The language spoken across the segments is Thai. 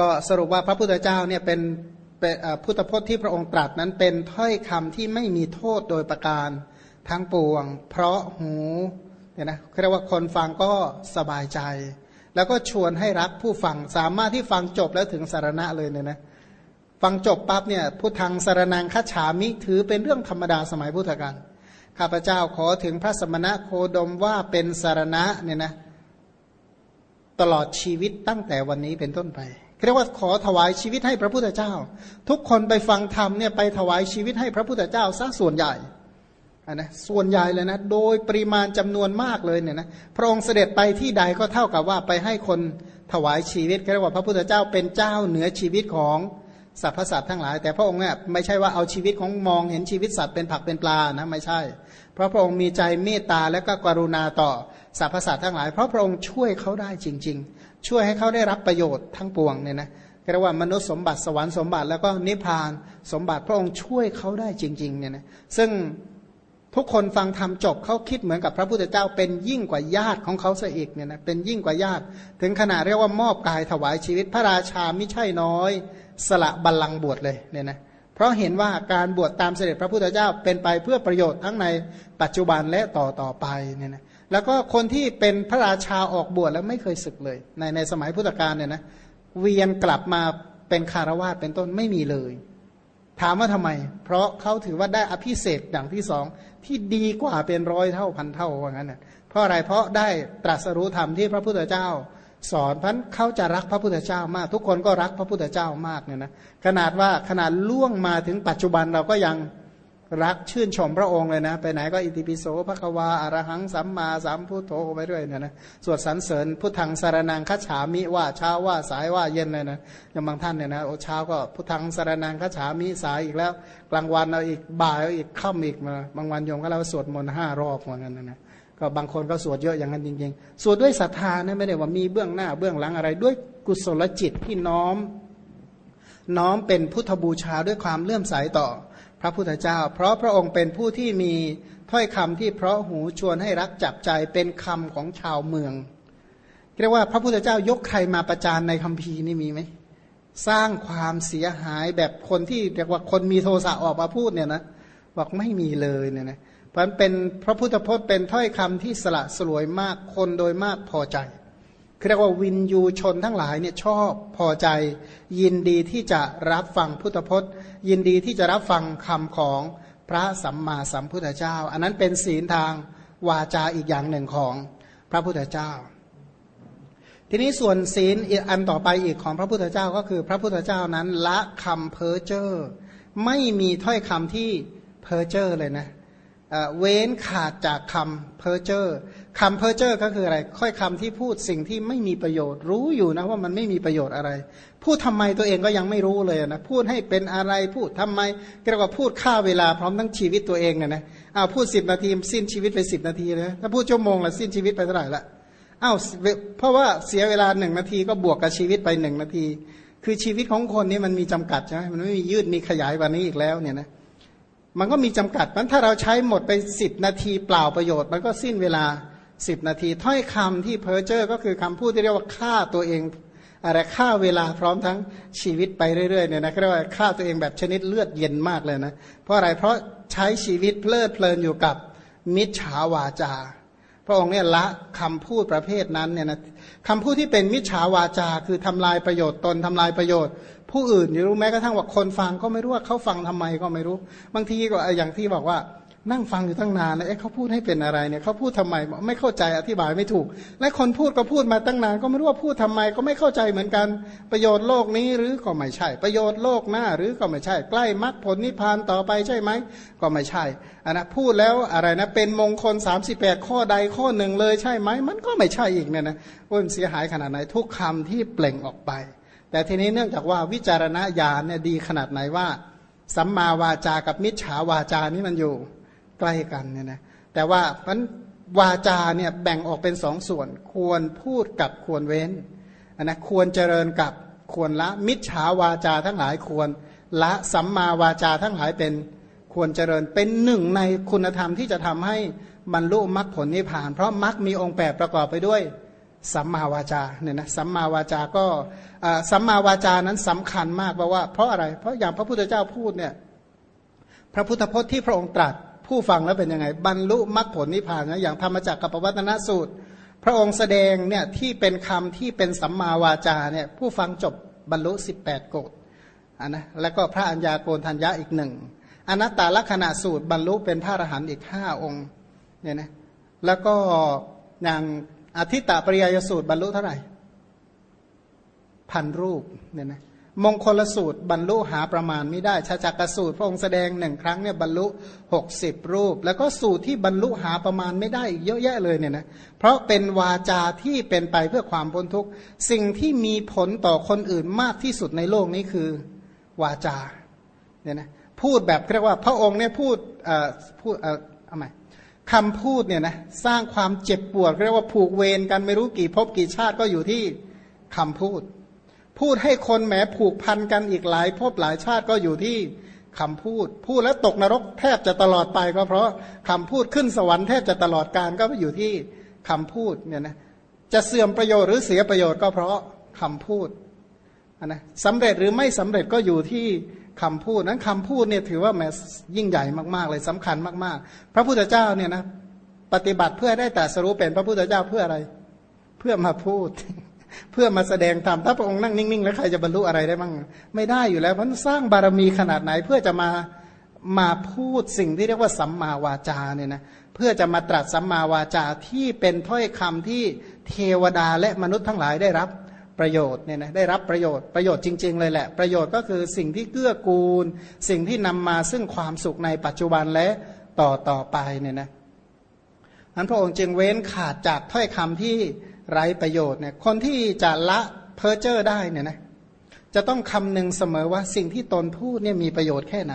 ก็สรุปว่าพระพุทธเจ้าเนี่ยเป็นพุทธพจน์ที่พระองค์ตรัสนั้นเป็นถ้อยคำที่ไม่มีโทษโดยประการทั้งปวง เพราะหูเนี่ยนะเรียกว่าคนฟังก็สบายใจ แล้วก็ชวนให้รักผู้ฟังสามารถที่ฟังจบแล้วถึงสารณะเลยเนี่ยนะฟังจบปั๊บเนี่ยพุทธังสารนังคัจฉามิถือเป็นเรื่องธรรมดาสมัยพุทธกาลข้าพเจ้าขอถึงพระสมณะโคดมว่าเป็นสารณะเนี่ยนะตลอดชีวิตตั้งแต่วันนี้เป็นต้นไป เรียกว่าขอถวายชีวิตให้พระพุทธเจ้า ทุกคนไปฟังธรรมเนี่ยไปถวายชีวิตให้พระพุทธเจ้าซะส่วนใหญ่นะส่วนใหญ่เลยนะ โดยปริมาณจำนวนมากเลยเนี่ยนะพระองค์เสด็จไปที่ใดก็เท่ากับว่าไปให้คนถวายชีวิตเรียกว่าพระพุทธเจ้าเป็นเจ้าเหนือชีวิตของสรรพสัตว์ทั้งหลาย แต่พระองค์เนี่ยไม่ใช่ว่าเอาชีวิตของมองเห็นชีวิตสัตว์เป็นผักเป็นปลานะไม่ใช่ เพราะพระองค์มีใจเมตตาและก็กรุณาต่อสรรพสัตว์ทั้งหลาย เพราะพระองค์ช่วยเขาได้จริง ๆ ช่วยให้เขาได้รับประโยชน์ทั้งปวงเนี่ยนะเรียกว่ามนุษย์สมบัติสวรรค์สมบัติแล้วก็นิพพานสมบัติพระองค์ช่วยเขาได้จริงๆเนี่ยนะซึ่งทุกคนฟังธรรมจบเขาคิดเหมือนกับพระพุทธเจ้าเป็นยิ่งกว่าญาติของเขาซะอีกเนี่ยนะเป็นยิ่งกว่าญาติ ถึงขนาดเรียกว่ามอบกายถวายชีวิตพระราชาไม่ใช่น้อย สละบัลลังก์บวชเลยเนี่ยนะเพราะเห็นว่าการบวชตามเสด็จพระพุทธเจ้าเป็นไปเพื่อประโยชน์ทั้งในปัจจุบันและต่อต่อไปเนี่ยนะ แล้วก็คนที่เป็นพระราชาออกบวชแล้วไม่เคยศึกเลย ในในสมัยพุทธกาลเนี่ยนะเวียนกลับมาเป็นคารวาสเป็นต้นไม่มีเลย ถามว่าทำไม เพราะเขาถือว่าได้อภิเศษอย่างที่สองที่ดีกว่าเป็นร้อยเท่าพันเท่าว่างั้นนะเพราะอะไรเพราะได้ตรัสรู้ธรรมที่พระพุทธเจ้า สอนพันเขาจะรักพระพุทธเจ้ามาก ทุกคนก็รักพระพุทธเจ้ามากเนี่ยนะขนาดว่าขนาดล่วงมาถึงปัจจุบันเราก็ยัง รักชื่นชมพระองค์เลยนะ ไปไหนก็อิติปิโสพระควาอารหังสัมมาสัมพุทโธไปเรื่อยเนี่ยนะสวดสรรเสริญพุทธังสารนังคัจฉามิว่าเช้าว่าสายว่าเย็นเลยนะอย่างบางท่านเนี่ยนะโอเช้าก็พุทธังสารนังคัจฉามิสายอีกแล้ว กลางวันเอาอีกบ่ายเอาอีกค่ำอีกมาบางวันโยมก็เราสวดมนต์ห้ารอบเหมือนกันนะนะก็บางคนก็สวดเยอะอย่างนั้นจริงๆ สวดด้วยศรัทธาเนี่ยไม่ได้ว่ามีเบื้องหน้าเบื้องหลังอะไรด้วยกุศลจิตที่น้อม น้อมเป็นพุทธบูชาด้วยความเลื่อมใสต่อ พระพุทธเจ้า เพราะพระองค์เป็นผู้ที่มีถ้อยคำที่เพราะหูชวนให้รักจับใจเป็นคำของชาวเมืองเรียกว่าพระพุทธเจ้ายกใครมาประจานในคัมภีร์นี่มีไหมสร้างความเสียหายแบบคนที่เรียกว่าคนมีโทสะออกมาพูดเนี่ยนะบอกไม่มีเลยเนี่ยนะเพราะเป็นพระพุทธพจน์เป็นถ้อยคำที่สละสลวยมากคนโดยมากพอใจ เรียกว่าวินยูชนทั้งหลายเนี่ยชอบพอใจ ยินดีที่จะรับฟังพุทธพจน์ ยินดีที่จะรับฟังคำของพระสัมมาสัมพุทธเจ้า อันนั้นเป็นศีลทางวาจาอีกอย่างหนึ่งของพระพุทธเจ้า ทีนี้ส่วนศีลอันต่อไปอีกของพระพุทธเจ้าก็คือพระพุทธเจ้านั้นละคำเพ้อเจ้อไม่มีถ้อยคำที่เพ้อเจ้อเลยนะเว้นขาดจากคำเพ้อเจ้อ คำเพ้อเจ้อก็คืออะไร ค่อยคำที่พูดสิ่งที่ไม่มีประโยชน์ รู้อยู่นะว่ามันไม่มีประโยชน์อะไร พูดทำไมตัวเองก็ยังไม่รู้เลยนะพูดให้เป็นอะไรพูดทำไมเรียกว่าพูดฆ่าเวลาพร้อมทั้งชีวิตตัวเองเนี่ยนะอ้าวพูดสิบนาทีสิ้นชีวิตไปสิบนาทีเลยถ้าพูดชั่วโมงละสิ้นชีวิตไปเท่าไหร่ละอ้าวเพราะว่าเสียเวลาหนึ่งนาทีก็บวกกับชีวิตไปหนึ่งนาที คือชีวิตของคนนี้มันมีจำกัดใช่ไหมมันไม่มียืดมีขยายวันนี้อีกแล้วเนี่ยนะมันก็มีจำกัดมันถ้าเราใช้หมดไปสิบนาทีเปล่าประโยชน์ มันก็สิ้นเวลา สิบนาที ถ้อยคำที่เพ้อเจ้อก็คือคำพูดที่เรียกว่าฆ่าตัวเองอะไรฆ่าเวลาพร้อมทั้งชีวิตไปเรื่อยๆเนี่ยนะเรียกว่าฆ่าตัวเองแบบชนิดเลือดเย็นมากเลยนะ เพราะอะไรเพราะใช้ชีวิตเพลิดเพลินอยู่กับมิจฉาวาจา พระองค์เนี่ยละคำพูดประเภทนั้นเนี่ยนะคำพูดที่เป็นมิจฉาวาจา คือทำลายประโยชน์ตนทำลายประโยชน์ ผู้อื่นอยู่รู้แม้กระทั่งว่าคนฟังก็ไม่รู้ว่าเขาฟังทำไมก็ไม่รู้ บางทีก็อย่างที่บอกว่า นั่งฟังอยู่ตั้งนานแล้วเอ๊ะเขาพูดให้เป็นอะไรเนี่ยเขาพูดทำไมไม่เข้าใจอธิบายไม่ถูก และคนพูดก็พูดมาตั้งนาน ก็ไม่รู้ว่าพูดทำไมก็ไม่เข้าใจเหมือนกัน ประโยชน์โลกนี้หรือก็ไม่ใช่ ประโยชน์โลกหน้าหรือก็ไม่ใช่ ใกล้มรรคผลนิพพานต่อไปใช่ไหมก็ไม่ใช่อันนะพูดแล้วอะไรนะเป็นมงคล 38 ข้อใดข้อหนึ่งเลยใช่ไหมมันก็ไม่ใช่อีกเนี่ยนะว่ามันเสียหายขนาดไหนทุกคำที่เปล่งออกไป แต่ทีนี้เนื่องจากว่าวิจารณญาณเนี่ยดีขนาดไหนว่าสัมมาวาจากับมิจฉาวาจานี่มันอยู่ ใกล้กันเนี่ยนะแต่ว่าพันวาจาเนี่ยแบ่งออกเป็นสองส่วน ควรพูดกับควรเว้นนนะควรเจริญกับควรละมิจฉาวาจาทั้งหลายควรละสัมมาวาจาทั้งหลายเป็นควรเจริญเป็นหนึ่งในคุณธรรมที่จะทำให้บรรลุมรรคผลนิพพาน เพราะมรรคมีองค์แปดประกอบไปด้วยสัมมาวาจาเนี่ยนะสัมมาวาจาก็สัมมาวาจานั้นสำคัญมากเพราะว่าเพราะอะไร เพราะอย่างพระพุทธเจ้าพูดเนี่ยพระพุทธพจน์ที่พระองค์ตรัส ผู้ฟังแล้วเป็นยังไง บรรลุมรรคผลนิพพานนะอย่างธรรมจักรกับปวัตนสูตร พระองค์แสดงเนี่ยที่เป็นคำที่เป็นสัมมาวาจาเนี่ยผู้ฟังจบบรรลุ 18 โกดอันนะแล้วก็พระัญญาโกณทัญญาอีกหนึ่งอนัตตลักษณะสูตรบรรลุเป็นพระอรหันต์อีกห้าองค์เนี่ยนะแล้วก็อย่างอธิตตปริยยสูตรบรรลุเท่าไหร่พันรูปเนี่ยนะ มงคลสูตรบรรลุหาประมาณไม่ได้ชาจักรสูตรพระองค์แสดงหนึ่งครั้งเนี่ยบรรลุหกสิบรูป แล้วก็สูตรที่บรรลุหาประมาณไม่ได้อีกเยอะแยะเลยเนี่ยนะเพราะเป็นวาจาที่เป็นไปเพื่อความพ้นทุกข์สิ่งที่มีผลต่อคนอื่นมากที่สุดในโลกนี้คือวาจาเนี่ยนะพูดแบบเรียกว่าพระองค์เนี่ยพูดเอ่อพูดเอาใหม่คำพูดเนี่ยนะสร้างความเจ็บปวดเรียกว่าผูกเวรกันไม่รู้กี่ภพกี่ชาติก็อยู่ที่คำพูด พูดให้คนแหมผูกพันกันอีกหลายภพหลายชาติก็อยู่ที่คำพูด พูดแล้วตกนรกแทบจะตลอดไปก็เพราะคำพูดขึ้นสวรรค์แทบจะตลอดการก็อยู่ที่คำพูดเนี่ยนะจะเสื่อมประโยชน์หรือเสียประโยชน์ก็เพราะคำพูดนะสำเร็จหรือไม่สำเร็จก็อยู่ที่คำพูดนั้นคำพูดเนี่ยถือว่าแมยิ่งใหญ่มากๆ เลยสำคัญมากๆ พระพุทธเจ้าเนี่ยนะปฏิบัติเพื่อได้แต่สรู้เป็นพระพุทธเจ้าเพื่ออะไร เพื่อมาพูด เพื่อมาแสดงธรรมถ้าพระองค์นั่งนิ่งๆ แล้วใครจะบรรลุอะไรได้บ้างไม่ได้อยู่แล้วเพราะสร้างบารมีขนาดไหนเพื่อจะมามาพูดสิ่งที่เรียกว่าสัมมาวาจาเนี่ยนะเพื่อจะมาตรัสสัมมาวาจาที่เป็นถ้อยคำที่เทวดาและมนุษย์ทั้งหลายได้รับประโยชน์เนี่ยนะได้รับประโยชน์ประโยชน์จริง ๆ เลยแหละ ประโยชน์ก็คือสิ่งที่เกื้อกูล สิ่งที่นำมาซึ่งความสุขในปัจจุบันและต่อต่อไปเนี่ยนะนั้นพระองค์จึงเว้นขาดจากถ้อยคำที่ ไร้ประโยชน์เนี่ยคนที่จะละเพอเจอร์ได้เนี่ยนะจะต้องคำนึงเสมอว่าสิ่งที่ตนพูดเนี่ยมีประโยชน์แค่ไหน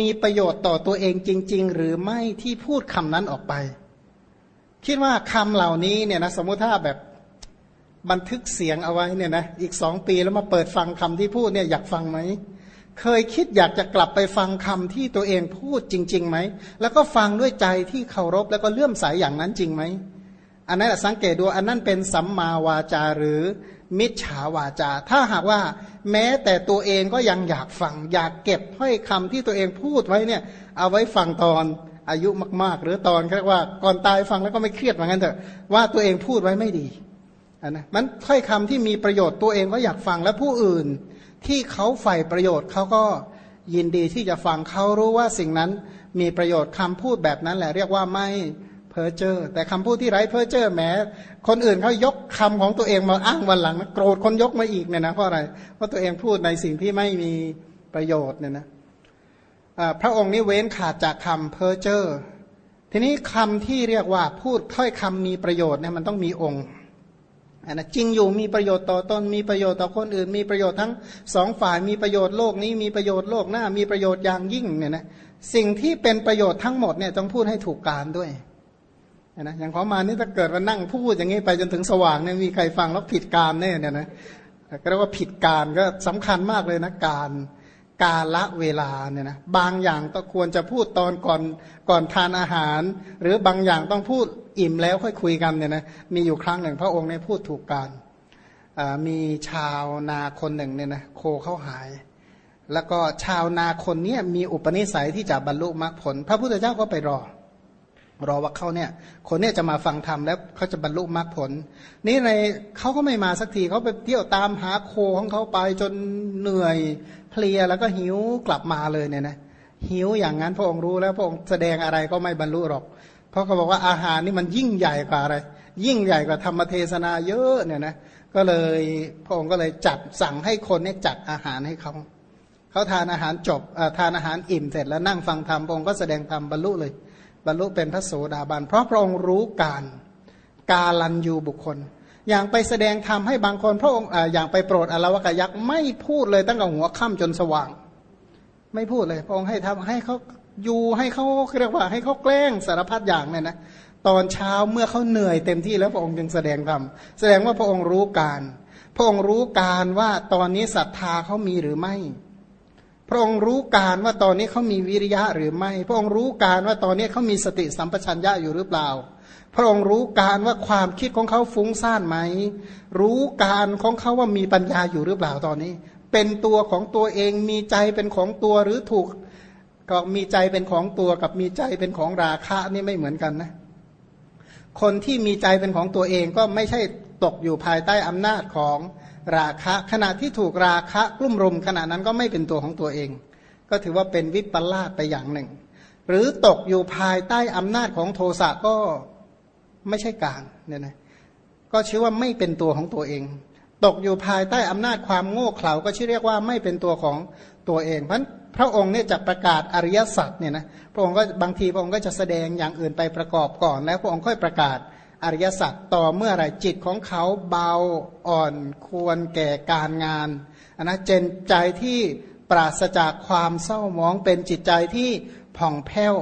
มีประโยชน์ต่อตัวเองจริง ๆ หรือไม่ที่พูดคำนั้นออกไป คิดว่าคำเหล่านี้เนี่ยนะสมมติถ้าแบบบันทึกเสียงเอาไว้เนี่ยนะอีกสองปีแล้วมาเปิดฟังคำที่พูดเนี่ยอยากฟังไหมเคยคิดอยากจะกลับไปฟังคำที่ตัวเองพูดจริงๆไหมแล้วก็ฟังด้วยใจที่เคารพแล้วก็เลื่อมใสยอย่างนั้นจริงไหม อันนั้นสังเกตดูอันนั้นเป็นสัมมาวาจาหรือมิจฉาวาจา ถ้าหากว่าแม้แต่ตัวเองก็ยังอยากฟัง อยากเก็บถ้อยคำที่ตัวเองพูดไว้เนี่ยเอาไว้ฟังตอนอายุมาก ๆ หรือตอนเรียกว่าก่อนตายฟังแล้วก็ไม่เครียดเหมือนกันเถอะว่าตัวเองพูดไว้ไม่ดีนะมันถ้อยคำที่มีประโยชน์ตัวเองก็อยากฟังและผู้อื่น ที่เขาใฝ่ประโยชน์เขาก็ยินดีที่จะฟังเขารู้ว่าสิ่งนั้นมีประโยชน์คำพูดแบบนั้นแหละเรียกว่าไม่ พ้อเจ้อแต่คำพูดที่ไร้เพ้อเจ้อแม้คนอื่นเขายกคำของตัวเองมาอ้างวันหลังนะโกรธคนยกมาอีกเนี่ยนะเพราะอะไรเพราะตัวเองพูดในสิ่งที่ไม่มีประโยชน์เนี่ยนะพระองค์นี้เว้นขาดจากคำเพ้อเจ้อทีนี้คำที่เรียกว่าพูดถ้อยคำมีประโยชน์เนี่ยมันต้องมีองค์อันนะจริงอยู่มีประโยชน์ต่อตนมีประโยชน์ต่อคนอื่น มีประโยชน์ทั้งสองฝ่ายมีประโยชน์โลกนี้มีประโยชน์โลกหน้ามีประโยชน์อย่างยิ่งเนี่ยนะสิ่งที่เป็นประโยชน์ทั้งหมดเนี่ยต้องพูดให้ถูกการด้วย นะอย่างขอมานี่ถ้าเกิดว่านั่งพูดอย่างนี้ไปจนถึงสว่างเนี่ยมีใครฟังแล้วผิดการแน่เนี่ยนะก็เรียกว่าผิดการก็สำคัญมากเลยนะการกาละเวลาเนี่ยนะบางอย่างต้องควรจะพูดตอนก่อนก่อนทานอาหาร หรือบางอย่างต้องพูดอิ่มแล้วค่อยคุยกันเนี่ยนะมีอยู่ครั้งหนึ่งพระองค์เนี่ยพูดถูกการมีชาวนาคนหนึ่งเนี่ยนะโคเข้าหาย แล้วก็ชาวนาคนนี้มีอุปนิสัยที่จะบรรลุมรรคผล พระพุทธเจ้าก็ไปรอ รอว่าเขาเนี่ย คนเนี่ยจะมาฟังธรรมแล้วเขาจะบรรลุมรรคผล นี่ในเขาก็ไม่มาสักทีเขาไปเที่ยวตามหาโคของเขาไปจนเหนื่อยเพลียแล้วก็หิวกลับมาเลยเนี่ยนะหิวอย่างนั้นพระองค์รู้แล้วพระองค์แสดงอะไรก็ไม่บรรลุหรอก เพราะเขาบอกว่าอาหารนี่มันยิ่งใหญ่กว่าอะไร ยิ่งใหญ่กว่าธรรมเทศนาเยอะเนี่ยนะก็เลยพระองค์ก็เลยจัดสั่งให้คนเนี่ยจัดอาหารให้เขาเขาทานอาหารจบทานอาหารอิ่มเสร็จแล้วนั่งฟังธรรมพระองค์ก็แสดงธรรมบรรลุเลย บรรลุเป็นพระโสดาบัน เพราะพระองค์รู้การกาลันยูบุคคล อย่างไปแสดงธรรมให้บางคนพระองค์อย่างไปโปรดอลวกยักษ์ไม่พูดเลยตั้งแต่หัวค่ำจนสว่าง ไม่พูดเลย พระองค์ให้ทำให้เขาอยู่ให้เขาเรียกว่า ให้เขาแกล้งสารพัดอย่างเนี่ยนะตอนเช้าเมื่อเขาเหนื่อยเต็มที่แล้วพระองค์จึงแสดงธรรมแสดงว่าพระองค์รู้การ พระองค์รู้การว่าตอนนี้ศรัทธาเขามีหรือไม่ พระองค์รู้การว่าตอนนี้เขามีวิริยะหรือไม่ พระองค์รู้การว่าตอนนี้เขามีสติสัมปชัญญะอยู่หรือเปล่า พระองค์รู้การว่าความคิดของเขาฟุ้งซ่านไหม รู้การของเขาว่ามีปัญญาอยู่หรือเปล่าตอนนี้ เป็นตัวของตัวเองมีใจเป็นของตัวหรือถูก ก็มีใจเป็นของตัวกับมีใจเป็นของราคะนี่ไม่เหมือนกันนะ คนที่มีใจเป็นของตัวเองก็ไม่ใช่ ตกอยู่ภายใต้อำนาจของราคะ ขณะที่ถูกราคะกลุ่มรุมขณะนั้นก็ไม่เป็นตัวของตัวเอง ก็ถือว่าเป็นวิปลาสไปอย่างหนึ่ง หรือตกอยู่ภายใต้อำนาจของโทสะก็ไม่ใช่กลางเนี่ยนะก็ชื่อว่าไม่เป็นตัวของตัวเอง ตกอยู่ภายใต้อำนาจความโง่เขลาก็ชื่อเรียกว่าไม่เป็นตัวของตัวเองเพราะพระองค์เนี่ยจะประกาศอริยสัจเนี่ยนะพระองค์ก็บางทีพระองค์ก็จะแสดงอย่างอื่นไปประกอบก่อนแล้วพระองค์ค่อยประกาศ อริยสัจต่อเมื่อไรจิตของเขาเบาอ่อนควรแก่การงานนนะเจนใจที่ปราศจากความเศร้ามองเป็นจิตใจที่ผ่องแผ้ว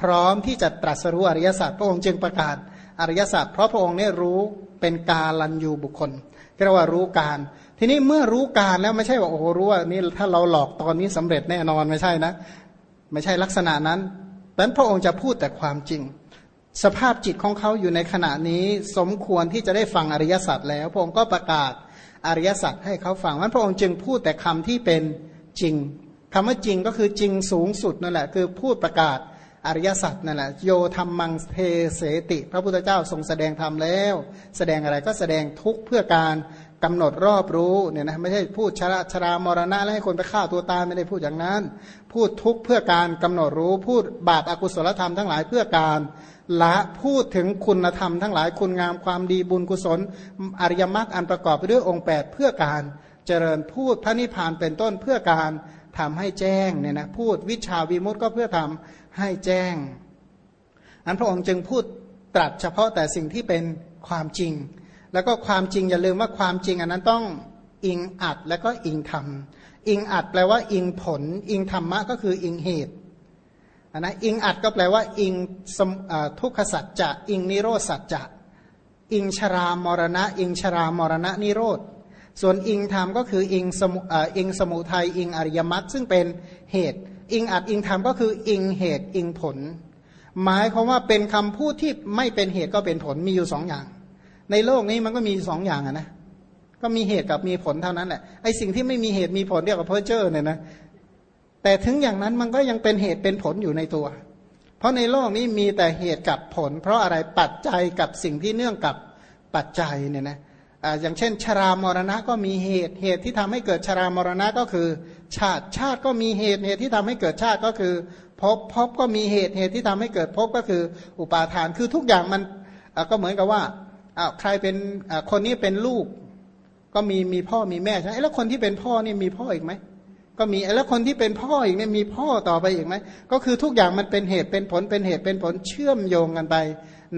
พร้อมที่จะตรัสรู้อริยสัจพระองค์จึงประกาศอริยสัจเพราะพระองค์เนี่ยรู้เป็นกาลันยูบุคคลเรียกว่ารู้การ ทีนี้เมื่อรู้การแล้วไม่ใช่ว่าโอ้โหรู้ว่านี่ถ้าเราหลอกตอนนี้สำเร็จแน่นอนไม่ใช่นะ ไม่ใช่ลักษณะนั้นดังนั้นพระองค์จะพูดแต่ความจริง สภาพจิตของเขาอยู่ในขณะนี้สมควรที่จะได้ฟังอริยสัจแล้ว พระองค์ก็ประกาศอริยสัจให้เขาฟังนั้นพระองค์จึงพูดแต่คำที่เป็นจริงคำว่าจริงก็คือจริงสูงสุดนั่นแหละ คือพูดประกาศอริยสัจนั่นแหละโยธรรมมังเทเสติ พระพุทธเจ้าทรงแสดงธรรมแล้ว แสดงอะไรก็แสดงทุกเพื่อการ กำหนดรอบรู้เนี่ยนะไม่ใช่พูดชราชรามรณะแล้วให้คนไปฆ่าตัวตายไม่ได้พูดอย่างนั้น พูดทุกเพื่อการกำหนดรู้ พูดบาปอากุศลธรรมทั้งหลายเพื่อการละพูดถึงคุณธรรมทั้งหลายคุณงามความดีบุญกุศล อริยมรรคอันประกอบไปด้วยองค์ 8 เพื่อการเจริญพูดพระนิพพานเป็นต้นเพื่อการทำให้แจ้งเนี่ยนะพูดวิชาวิมุตต์ก็เพื่อทำให้แจ้ง อันพระองค์จึงพูดตรัสเฉพาะแต่สิ่งที่เป็นความจริง แล้วก็ความจริงอย่าลืมว่าความจริงอันนั้นต้องอิงอัดแล้วก็อิงธรรม อิงอัดแปลว่าอิงผล อิงธรรมะก็คืออิงเหตุนนะอิงอัดก็แปลว่าอิงทุกขสัจจะอิงนิโรสัจจะอิงชรามรณะ อิงชรามรณะนิโรธส่วนอิงธรรมก็คืออิงสมุอิงสมุทัยอิงอริยมรรคซึ่งเป็นเหตุ อิงอัดอิงธรรมก็คืออิงเหตุอิงผล หมายความว่าเป็นคำพูดที่ไม่เป็นเหตุก็เป็นผลมีอยู่สองอย่าง ในโลกนี้มันก็มีสองอย่างนะก็มีเหตุกับมีผลเท่านั้นแหละไอ้สิ่งที่ไม่มีเหตุมีผลเรียกว่าเพอร์เจอร์เนี่ยนะแต่ถึงอย่างนั้นมันก็ยังเป็นเหตุเป็นผลอยู่ในตัว เพราะในโลกนี้มีแต่เหตุกับผล เพราะอะไรปัจจัยกับสิ่งที่เนื่องกับปัจจัยเนี่ยนะอย่างเช่น ชรามรณะก็มีเหตุเหตุที่ทำให้เกิดชรามรณะก็คือ ชาติชาติก็มีเหตุเหตุที่ทำให้เกิดชาติก็คือพบพบก็มีเหตุเหตุที่ทำให้เกิดพบก็คือ อุปาทานคือทุกอย่างมันก็เหมือนกับว่า อาใครเป็นคนนี้เป็นลูก ก็มีมีพ่อมีแม่ใช่ไหมแล้วคนที่เป็นพ่อนี่มีพ่ออีกไหมก็มีแล้วคนที่เป็นพ่ออีกเนี่ยมีพ่อต่อไปอีกไหมก็คือทุกอย่างมันเป็นเหตุเป็นผลเป็นเหตุเป็นผลเชื่อมโยงกันไป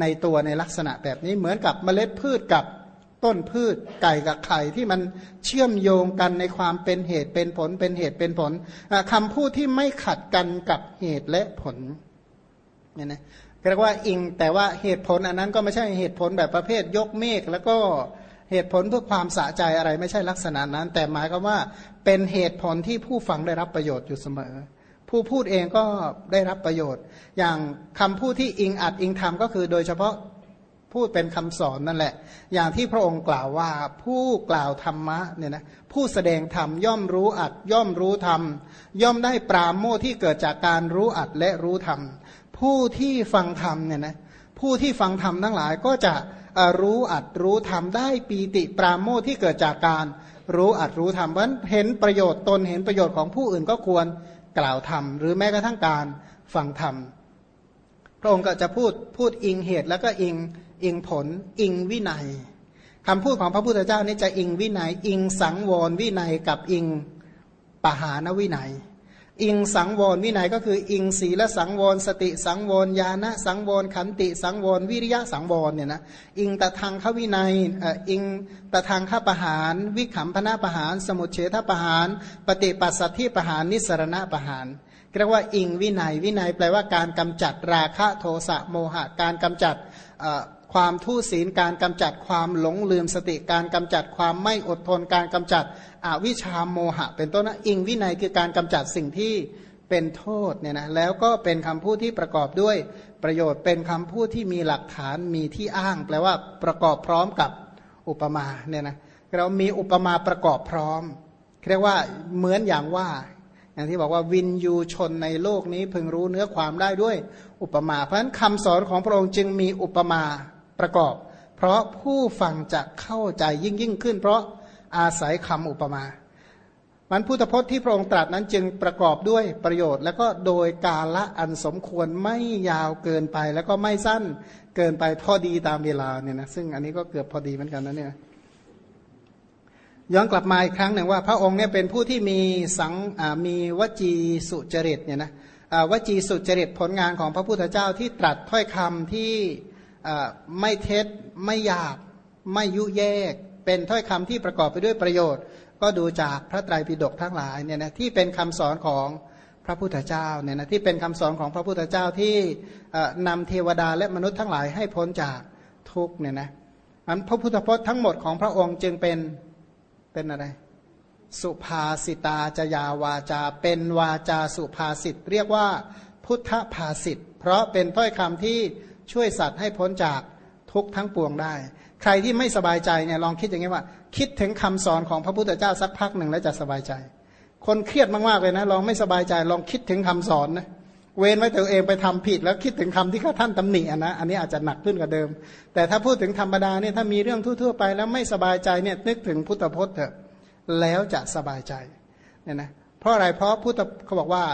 ในตัวในลักษณะแบบนี้เหมือนกับเมล็ดพืชกับต้นพืชไก่กับไข่ที่มันเชื่อมโยงกันในความเป็นเหตุเป็นผลเป็นเหตุเป็นผลคำพูดที่ไม่ขัดกันกับเหตุและผลเนี่ยนะ เรียกว่าอิงแต่ว่าเหตุผลอันนั้นก็ไม่ใช่เหตุผลแบบประเภทยกเมฆแล้วก็เหตุผลเพื่อความสะใจอะไรไม่ใช่ลักษณะนั้น แต่หมายก็ว่าเป็นเหตุผลที่ผู้ฟังได้รับประโยชน์อยู่เสมอ ผู้พูดเองก็ได้รับประโยชน์ อย่างคำพูดที่อิงอัดอิงทำก็คือโดยเฉพาะพูดเป็นคำสอนนั่นแหละ อย่างที่พระองค์กล่าวว่าผู้กล่าวธรรมะเนี่ยนะผู้แสดงธรรมย่อมรู้อัดย่อมรู้ธรรม ย่อมได้ปราโมทที่เกิดจากการรู้อัดและรู้ธรรม ผู้ที่ฟังธรรมเนี่ยนะผู้ที่ฟังธรรมทั้งหลายก็จะรู้อัดรู้ธรรมได้ปีติปราโมทที่เกิดจากการรู้อัดรู้ธรรมเพราะเห็นประโยชน์ตนเห็นประโยชน์ของผู้อื่นก็ควรกล่าวธรรม หรือแม้กระทั่งการฟังธรรม พระองค์ก็จะพูดพูดอิงเหตุแล้วก็อิงอิงผลอิงวินัยคำพูดของพระพุทธเจ้านี่จะอิงวินัย อิงสังวรวินัยกับอิงปหานวินัย อิงสังวรวินัยก็คือ อิงศีลสังวรสติสังวรญาณสังวรขันติสังวรวิริยะสังวรเนี่ยนะอิงตะทางขวินัยอิงตะทางข้าประหาร วิขำพนาประหาร สมุเฉทประหาร ปฏิปัสสัทธิประหารนิสรณะปหารเรียกว่าอิงวินัยวินัยแปลว่าการกำจัดราคะโทสะโมหะการกำจัด ความทุศีลการกำจัดความหลงลืมสติการกำจัดความไม่อดทนการกำจัดอวิชามโมหะ เป็นต้นนะอิงวินัยคือการกำจัดสิ่งที่เป็นโทษเนี่ยนะแล้วก็เป็นคำพูดที่ประกอบด้วยประโยชน์เป็นคำพูดที่มีหลักฐานมีที่อ้าง แปลว่าประกอบพร้อมกับอุปมาเนี่ยนะเรามีอุปมาประกอบพร้อมเรียกว่าเหมือนอย่างว่า อย่างที่บอกว่าวินยูชนในโลกนี้พึงรู้เนื้อความได้ด้วยอุปมา เพราะฉะนั้นคำสอนของพระองค์จึงมีอุปมา ประกอบ เพราะผู้ฟังจะเข้าใจยิ่งยิ่งขึ้น เพราะอาศัยคำอุปมา มันพุทธพจน์ที่พระองค์ตรัสนั้นจึงประกอบด้วยประโยชน์ แล้วก็โดยกาละอันสมควรไม่ยาวเกินไป แล้วก็ไม่สั้นเกินไปพอดีตามเวลาเนี่ยนะซึ่งอันนี้ก็เกือบพอดีเหมือนกันนะเนี่ยย้อนกลับมาอีกครั้งหนึ่งว่า พระองค์เนี่ยเป็นผู้ที่มีสังมีวจีสุจริตเนี่ยนะวจีสุจริตผลงานของพระพุทธเจ้าที่ตรัสถ้อยคำที่ ไม่เท็จไม่หยาบไม่ยุแยก เป็นถ้อยคำที่ประกอบไปด้วยประโยชน์ ก็ดูจากพระไตรปิฎกทั้งหลายเนี่ยนะที่เป็นคำสอนของพระพุทธเจ้าเนี่ยนะที่เป็นคำสอนของพระพุทธเจ้าที่นำเทวดาและมนุษย์ทั้งหลายให้พ้นจากทุกเนี่ยนะอันพระพุทธพจน์ทั้งหมดของพระองค์จึงเป็นเป็นอะไร สุภาสิตาจยาวาจา เป็นวาจาสุภาษิตเรียกว่าพุทธภาษิตเพราะเป็นถ้อยคำที่ ช่วยสัตว์ให้พ้นจากทุกทั้งปวงได้ ใครที่ไม่สบายใจเนี่ยลองคิดอย่างนี้ว่า คิดถึงคำสอนของพระพุทธเจ้าสักพักหนึ่งแล้วจะสบายใจ คนเครียดมากๆเลยนะลองไม่สบายใจ ลองคิดถึงคำสอนนะเว้นไว้ตัวเองไปทำผิด แล้วคิดถึงคำที่ข้าท่านตำหนินะ อันนี้อาจจะหนักขึ้นกว่าเดิม แต่ถ้าพูดถึงธรรมดาเนี่ยถ้ามีเรื่องทั่วๆไปแล้วไม่สบายใจเนี่ยนึกถึงพุทธพจน์เถอะแล้วจะสบายใจเนี่ยนะเพราะอะไรเพราะพุทธเขาบอกว่า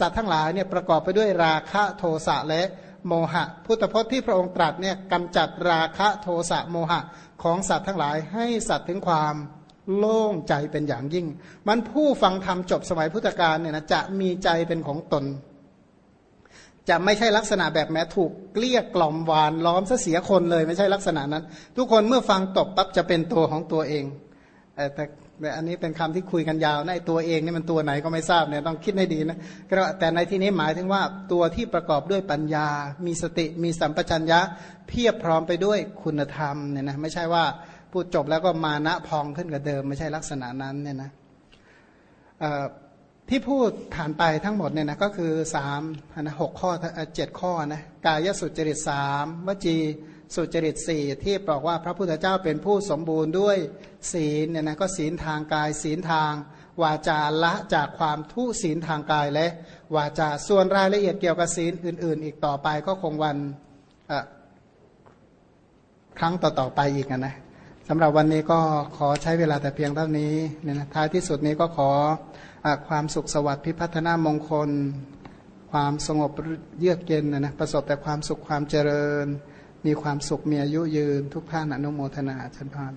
สัตว์ทั้งหลายเนี่ยประกอบไปด้วยราคะโทสะและ โมหะ พุทธพจน์ที่พระองค์ตรัสเนี่ยกำจัดราคะโทสะโมหะของสัตว์ทั้งหลายให้สัตว์ถึงความโล่งใจเป็นอย่างยิ่ง มันผู้ฟังธรรมจบสมัยพุทธกาลเนี่ยนะจะมีใจเป็นของตน จะไม่ใช่ลักษณะแบบแม้ถูกเกลี้ยกล่อมหวานล้อมเสียคนเลยไม่ใช่ลักษณะนั้น ทุกคนเมื่อฟังตบปั๊บจะเป็นตัวของตัวเองแต่ นี่ยอันนี้เป็นคำที่คุยกันยาวนะตัวเองนี่มันตัวไหนก็ไม่ทราบเนี่ยต้องคิดให้ดีนะแต่ในที่นี้หมายถึงว่าตัวที่ประกอบด้วยปัญญา มีสติมีสัมปชัญญะ เพียบพร้อมไปด้วยคุณธรรมเนี่ยนะไม่ใช่ว่าพูดจบแล้วก็มานะพองขึ้นกับเดิม ไม่ใช่ลักษณะนั้นเนี่ยนะที่พูดผ่านไปทั้งหมดเนี่ยนะก็คือสามนะหกข้อเจ็ดข้อนะกายสุจริตสามวจี สุจริตสี่ที่บอกว่าพระพุทธเจ้าเป็นผู้สมบูรณ์ด้วยศีลเนี่ยนะก็ศีลทางกาย ศีลทาง วาจาละจากความทุศีลทางกายและวาจาส่วนรายละเอียดเกี่ยวกับศีลอื่น ๆ อีกต่อไปก็คงวันครั้งต่อๆไปอีกนะสำหรับวันนี้ก็ขอใช้เวลาแต่เพียงเท่านี้เนี่ยนะท้ายที่สุดนี้ก็ขออความสุขสวัสดิ์พิพัฒนามงคล ความสงบเยือกเย็นนะนะประสบแต่ความสุขความเจริญ มีความสุขมีอายุยืนทุกท่านอนุโมทนาชันพาน